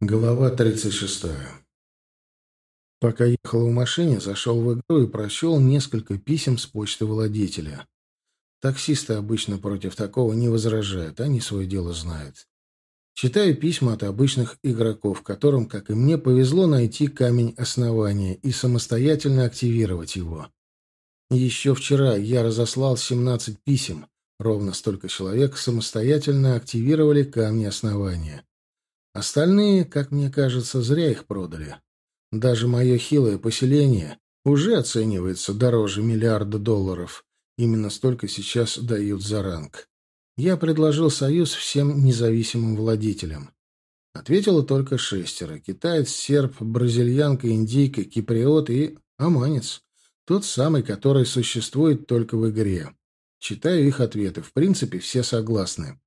Глава 36. Пока ехал в машине, зашел в игру и прочел несколько писем с почты владетеля. Таксисты обычно против такого не возражают, они свое дело знают. Читаю письма от обычных игроков, которым, как и мне, повезло найти камень основания и самостоятельно активировать его. Еще вчера я разослал 17 писем, ровно столько человек самостоятельно активировали камни основания. Остальные, как мне кажется, зря их продали. Даже мое хилое поселение уже оценивается дороже миллиарда долларов. Именно столько сейчас дают за ранг. Я предложил союз всем независимым владетелям. Ответило только шестеро. Китаец, серб, бразильянка, индийка, киприот и аманец. Тот самый, который существует только в игре. Читаю их ответы. В принципе, все согласны.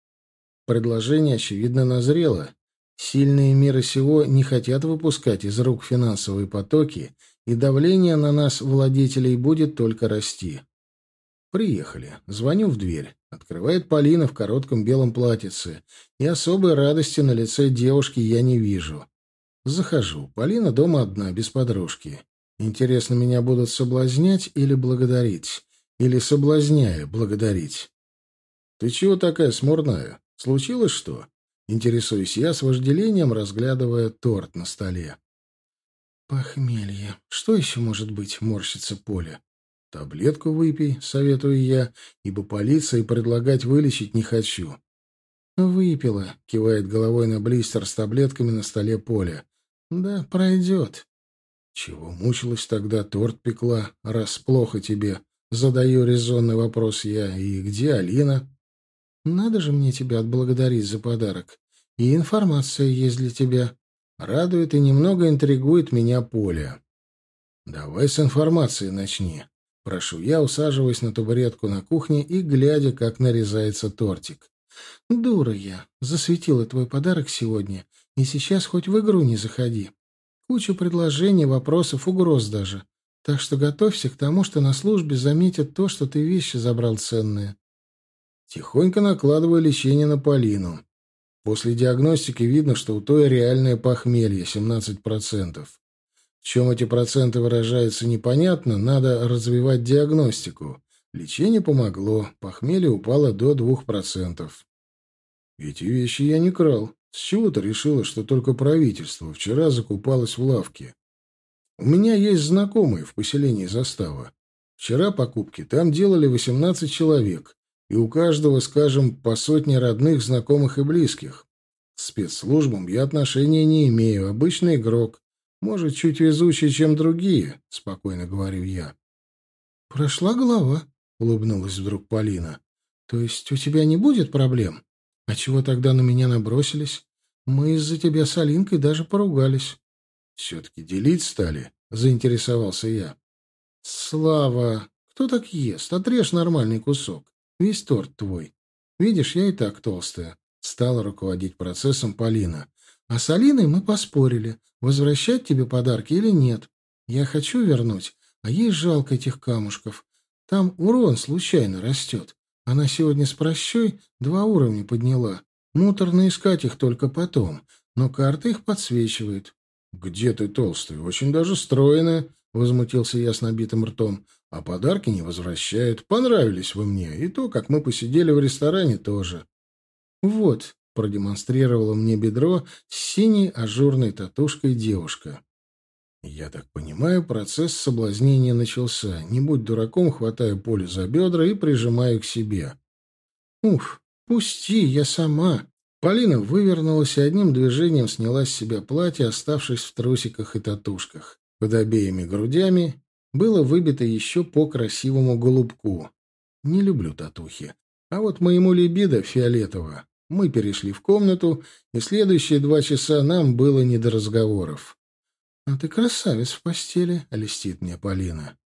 Предложение, очевидно, назрело. Сильные мира сего не хотят выпускать из рук финансовые потоки, и давление на нас, владетелей, будет только расти. Приехали. Звоню в дверь. Открывает Полина в коротком белом платьице, и особой радости на лице девушки я не вижу. Захожу. Полина дома одна, без подружки. Интересно, меня будут соблазнять или благодарить? Или, соблазняя, благодарить? «Ты чего такая смурная? Случилось что?» Интересуюсь я с вожделением, разглядывая торт на столе. «Похмелье. Что еще может быть?» — морщится Поля. «Таблетку выпей», — советую я, ибо полиции предлагать вылечить не хочу. «Выпила», — кивает головой на блистер с таблетками на столе Поля. «Да, пройдет». «Чего мучилась тогда, торт пекла, раз плохо тебе?» Задаю резонный вопрос я. «И где Алина?» «Надо же мне тебя отблагодарить за подарок. И информация есть для тебя. Радует и немного интригует меня поле. Давай с информацией начни. Прошу я, усаживаясь на табуретку на кухне и глядя, как нарезается тортик. Дура я. Засветила твой подарок сегодня. И сейчас хоть в игру не заходи. Куча предложений, вопросов, угроз даже. Так что готовься к тому, что на службе заметят то, что ты вещи забрал ценные. Тихонько накладываю лечение на Полину. После диагностики видно, что у той реальное похмелье, 17%. В чем эти проценты выражаются, непонятно, надо развивать диагностику. Лечение помогло, похмелье упало до 2%. Эти вещи я не крал. С чего ты решила, что только правительство вчера закупалось в лавке? У меня есть знакомые в поселении Застава. Вчера покупки там делали 18 человек и у каждого, скажем, по сотне родных, знакомых и близких. К спецслужбам я отношения не имею, обычный игрок. Может, чуть везучий, чем другие, — спокойно говорю я. — Прошла голова, — улыбнулась вдруг Полина. — То есть у тебя не будет проблем? А чего тогда на меня набросились? Мы из-за тебя с Алинкой даже поругались. — Все-таки делить стали? — заинтересовался я. — Слава, кто так ест? Отрежь нормальный кусок. Весь торт твой. Видишь, я и так толстая. Стала руководить процессом Полина. А с Алиной мы поспорили, возвращать тебе подарки или нет. Я хочу вернуть, а ей жалко этих камушков. Там урон случайно растет. Она сегодня с прощой два уровня подняла. Муторно искать их только потом, но карта их подсвечивает. — Где ты толстый? Очень даже стройная, — возмутился я с набитым ртом. А подарки не возвращают. Понравились вы мне. И то, как мы посидели в ресторане, тоже. Вот, продемонстрировала мне бедро с синей ажурной татушкой девушка. Я так понимаю, процесс соблазнения начался. Не будь дураком, хватаю Полю за бедра и прижимаю к себе. Уф, пусти, я сама. Полина вывернулась и одним движением сняла с себя платье, оставшись в трусиках и татушках. Под обеими грудями было выбито еще по красивому голубку. Не люблю татухи. А вот моему либидо фиолетово. Мы перешли в комнату, и следующие два часа нам было не до разговоров. — А ты красавец в постели, — льстит мне Полина.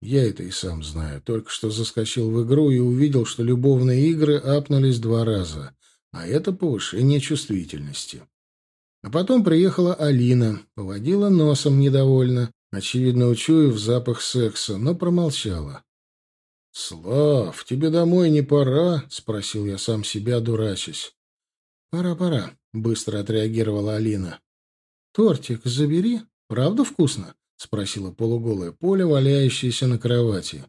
Я это и сам знаю. Только что заскочил в игру и увидел, что любовные игры апнулись два раза. А это повышение чувствительности. А потом приехала Алина, поводила носом недовольно, очевидно, учуяв запах секса, но промолчала. «Слав, тебе домой не пора?» — спросил я сам себя, дурачась. «Пора, пора», — быстро отреагировала Алина. «Тортик забери. Правда вкусно?» — спросила полуголая Поля, валяющаяся на кровати.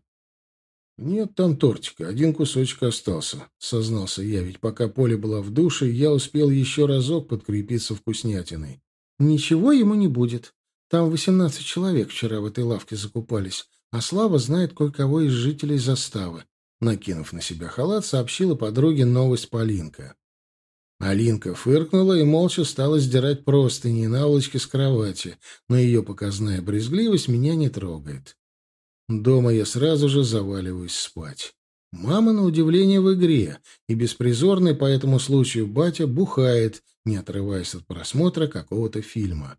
«Нет там тортика, один кусочек остался», — сознался я, ведь пока Поля была в душе, я успел еще разок подкрепиться вкуснятиной. «Ничего ему не будет. Там восемнадцать человек вчера в этой лавке закупались, а Слава знает кое-кого из жителей заставы. Накинув на себя халат, сообщила подруге новость Полинка. Алинка фыркнула и молча стала сдирать простыни и наволочки с кровати, но ее показная брезгливость меня не трогает. Дома я сразу же заваливаюсь спать. Мама, на удивление, в игре, и беспризорный по этому случаю батя бухает, не отрываясь от просмотра какого-то фильма.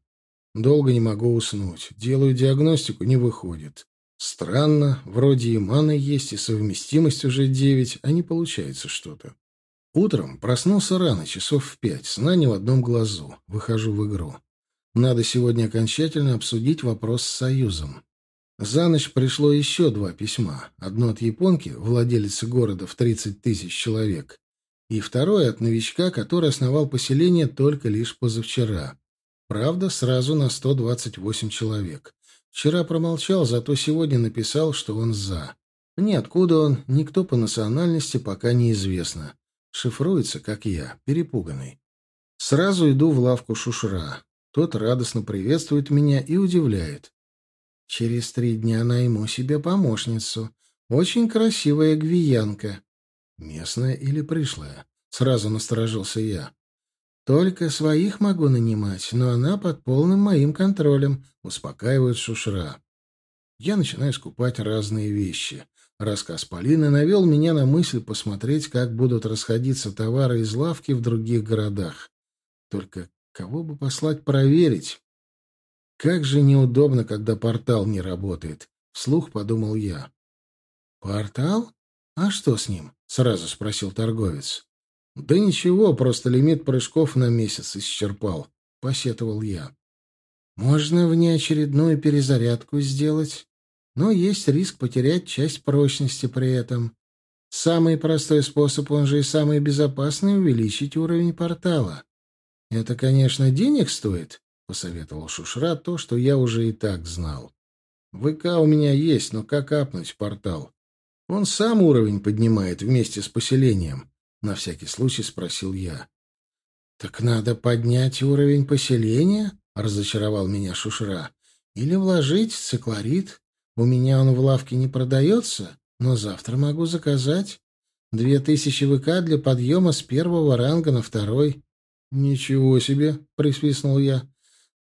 Долго не могу уснуть. Делаю диагностику, не выходит. Странно, вроде и маны есть, и совместимость уже девять, а не получается что-то. Утром проснулся рано, часов в пять, сна не в одном глазу. Выхожу в игру. Надо сегодня окончательно обсудить вопрос с Союзом. За ночь пришло еще два письма. Одно от японки, владелицы города в 30 тысяч человек, и второе от новичка, который основал поселение только лишь позавчера. Правда, сразу на 128 человек. Вчера промолчал, зато сегодня написал, что он «за». Ни откуда он, никто по национальности пока неизвестно. Шифруется, как я, перепуганный. Сразу иду в лавку Шушра. Тот радостно приветствует меня и удивляет. Через три дня найму себе помощницу. Очень красивая гвиянка. Местная или пришлая? Сразу насторожился я. Только своих могу нанимать, но она под полным моим контролем, успокаивает Шушра. Я начинаю скупать разные вещи. Рассказ Полины навел меня на мысль посмотреть, как будут расходиться товары из лавки в других городах. Только кого бы послать проверить? Как же неудобно, когда портал не работает, вслух подумал я. Портал? А что с ним? сразу спросил торговец. «Да ничего, просто лимит прыжков на месяц исчерпал», — посетовал я. «Можно внеочередную перезарядку сделать, но есть риск потерять часть прочности при этом. Самый простой способ, он же и самый безопасный, увеличить уровень портала. Это, конечно, денег стоит», — посоветовал Шушра то, что я уже и так знал. «ВК у меня есть, но как апнуть портал? Он сам уровень поднимает вместе с поселением». — на всякий случай спросил я. «Так надо поднять уровень поселения?» — разочаровал меня Шушра. «Или вложить циклорит. У меня он в лавке не продается, но завтра могу заказать. Две тысячи ВК для подъема с первого ранга на второй». «Ничего себе!» — присвистнул я.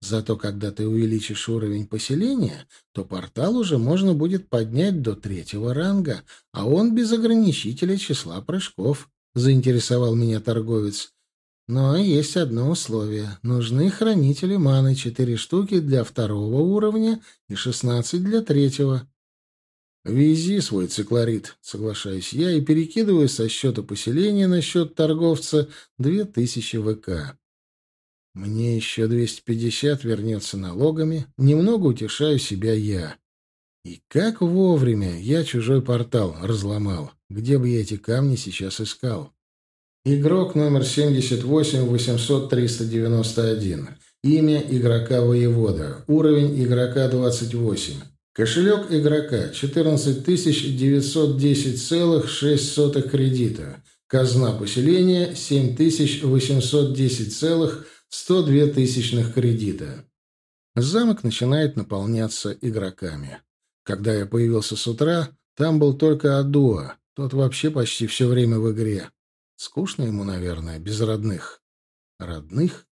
«Зато когда ты увеличишь уровень поселения, то портал уже можно будет поднять до третьего ранга, а он без ограничителя числа прыжков». — заинтересовал меня торговец. «Но есть одно условие. Нужны хранители маны, четыре штуки для второго уровня и шестнадцать для третьего». «Вези свой циклорит», — соглашаюсь я и перекидываю со счета поселения на счет торговца две тысячи ВК. Мне еще двести пятьдесят вернется налогами, немного утешаю себя я. И как вовремя я чужой портал разломал. Где бы я эти камни сейчас искал? Игрок номер 78-800-391. Имя игрока воевода. Уровень игрока 28. Кошелек игрока 14910,6 кредита. Казна поселения 7810,102 тысячных кредита. Замок начинает наполняться игроками. Когда я появился с утра, там был только Адуа, тот вообще почти все время в игре. Скучно ему, наверное, без родных. Родных?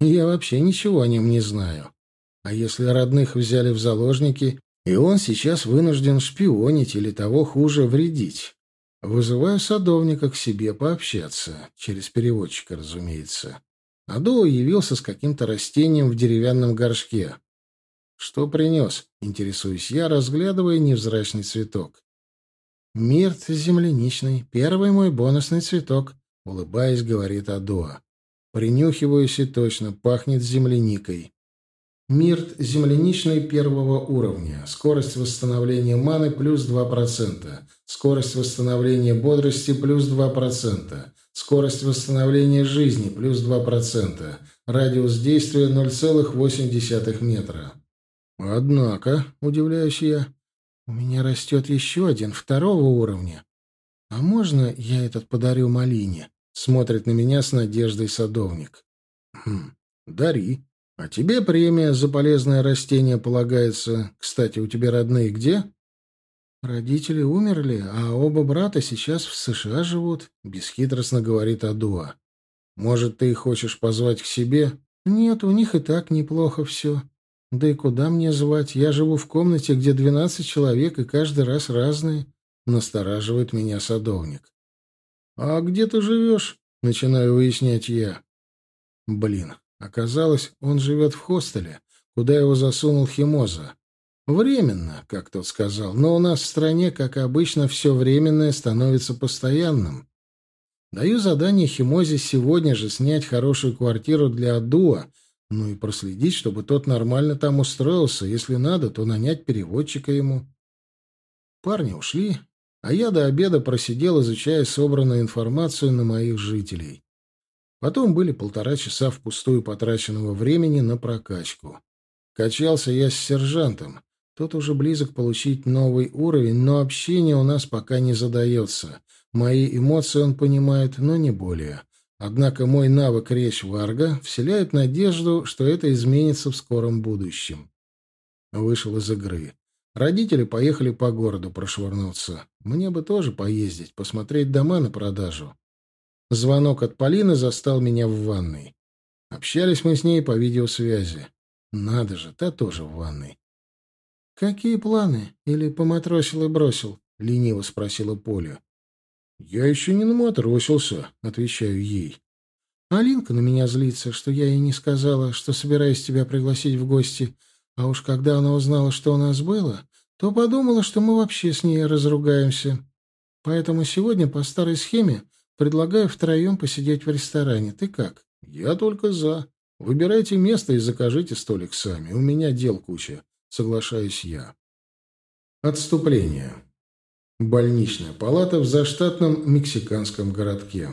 Я вообще ничего о нем не знаю. А если родных взяли в заложники, и он сейчас вынужден шпионить или того хуже вредить? Вызываю садовника к себе пообщаться, через переводчика, разумеется. Адуа явился с каким-то растением в деревянном горшке. «Что принес?» — интересуюсь я, разглядывая невзрачный цветок. «Мирт земляничный, первый мой бонусный цветок», — улыбаясь, говорит Адоа. Принюхиваюсь и точно, пахнет земляникой. Мирт земляничный первого уровня. Скорость восстановления маны плюс 2%. Скорость восстановления бодрости плюс 2%. Скорость восстановления жизни плюс 2%. Радиус действия 0,8 метра. Однако, удивляюсь я, у меня растет еще один, второго уровня. А можно я этот подарю Малине? Смотрит на меня с надеждой садовник. Хм, дари. А тебе премия за полезное растение полагается. Кстати, у тебя родные где? Родители умерли, а оба брата сейчас в США живут, бесхитростно говорит Адуа. Может, ты хочешь позвать к себе? Нет, у них и так неплохо все. Да и куда мне звать? Я живу в комнате, где двенадцать человек, и каждый раз разные. Настораживает меня садовник. А где ты живешь? Начинаю выяснять я. Блин, оказалось, он живет в хостеле, куда его засунул Химоза. Временно, как тот сказал, но у нас в стране, как обычно, все временное становится постоянным. Даю задание Химозе сегодня же снять хорошую квартиру для Адуа, ну и проследить, чтобы тот нормально там устроился, если надо, то нанять переводчика ему. Парни ушли, а я до обеда просидел, изучая собранную информацию на моих жителей. Потом были полтора часа впустую потраченного времени на прокачку. Качался я с сержантом. Тот уже близок получить новый уровень, но общение у нас пока не задается. Мои эмоции он понимает, но не более. Однако мой навык речь Варга вселяет надежду, что это изменится в скором будущем. Вышел из игры. Родители поехали по городу прошвырнуться. Мне бы тоже поездить, посмотреть дома на продажу. Звонок от Полины застал меня в ванной. Общались мы с ней по видеосвязи. Надо же, та тоже в ванной. «Какие планы? Или поматросил и бросил?» — лениво спросила Поля. «Я еще не наматросился», — отвечаю ей. «Алинка на меня злится, что я ей не сказала, что собираюсь тебя пригласить в гости, а уж когда она узнала, что у нас было, то подумала, что мы вообще с ней разругаемся. Поэтому сегодня по старой схеме предлагаю втроем посидеть в ресторане. Ты как?» «Я только за. Выбирайте место и закажите столик сами. У меня дел куча. Соглашаюсь я. Отступление. Больничная палата в заштатном мексиканском городке.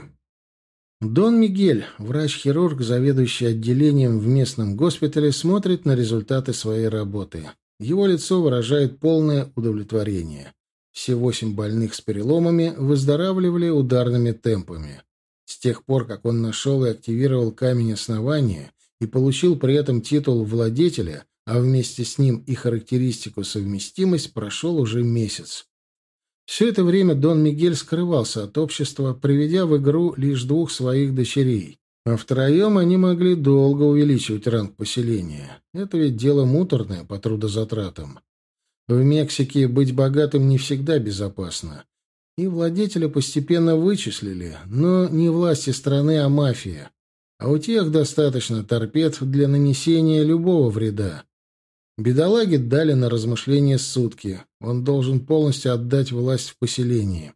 Дон Мигель, врач-хирург, заведующий отделением в местном госпитале, смотрит на результаты своей работы. Его лицо выражает полное удовлетворение. Все восемь больных с переломами выздоравливали ударными темпами. С тех пор, как он нашел и активировал камень основания и получил при этом титул владетеля, а вместе с ним и характеристику совместимость прошел уже месяц. Все это время Дон Мигель скрывался от общества, приведя в игру лишь двух своих дочерей. А втроем они могли долго увеличивать ранг поселения. Это ведь дело муторное по трудозатратам. В Мексике быть богатым не всегда безопасно. И владетеля постепенно вычислили, но не власти страны, а мафия. А у тех достаточно торпед для нанесения любого вреда. Бедолаге дали на размышление сутки. Он должен полностью отдать власть в поселении.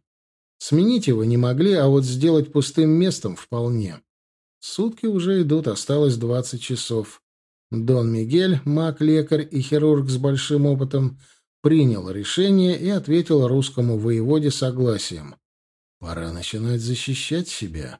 Сменить его не могли, а вот сделать пустым местом вполне. Сутки уже идут, осталось двадцать часов. Дон Мигель, маг-лекарь и хирург с большим опытом, принял решение и ответил русскому воеводе согласием. Пора начинать защищать себя.